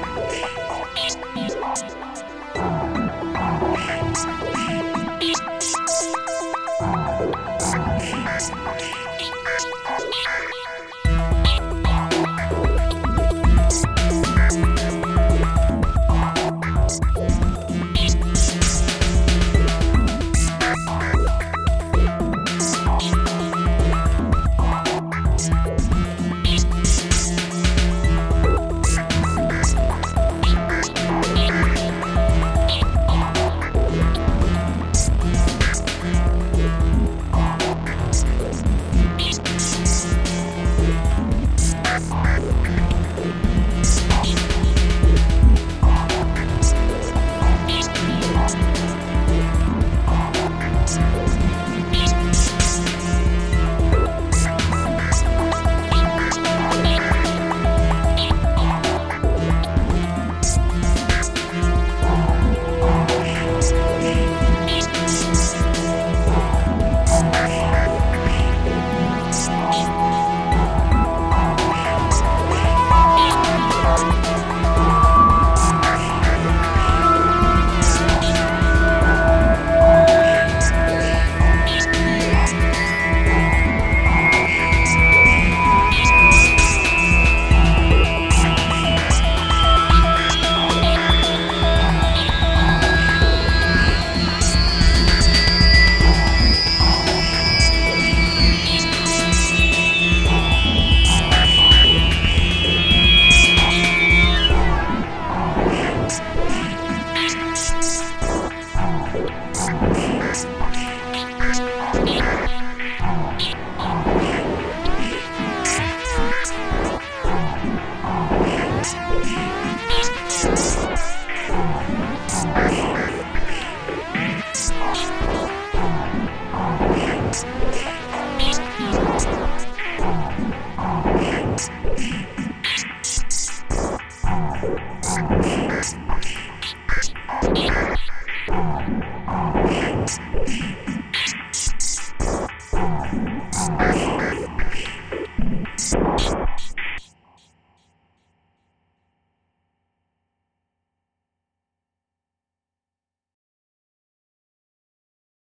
you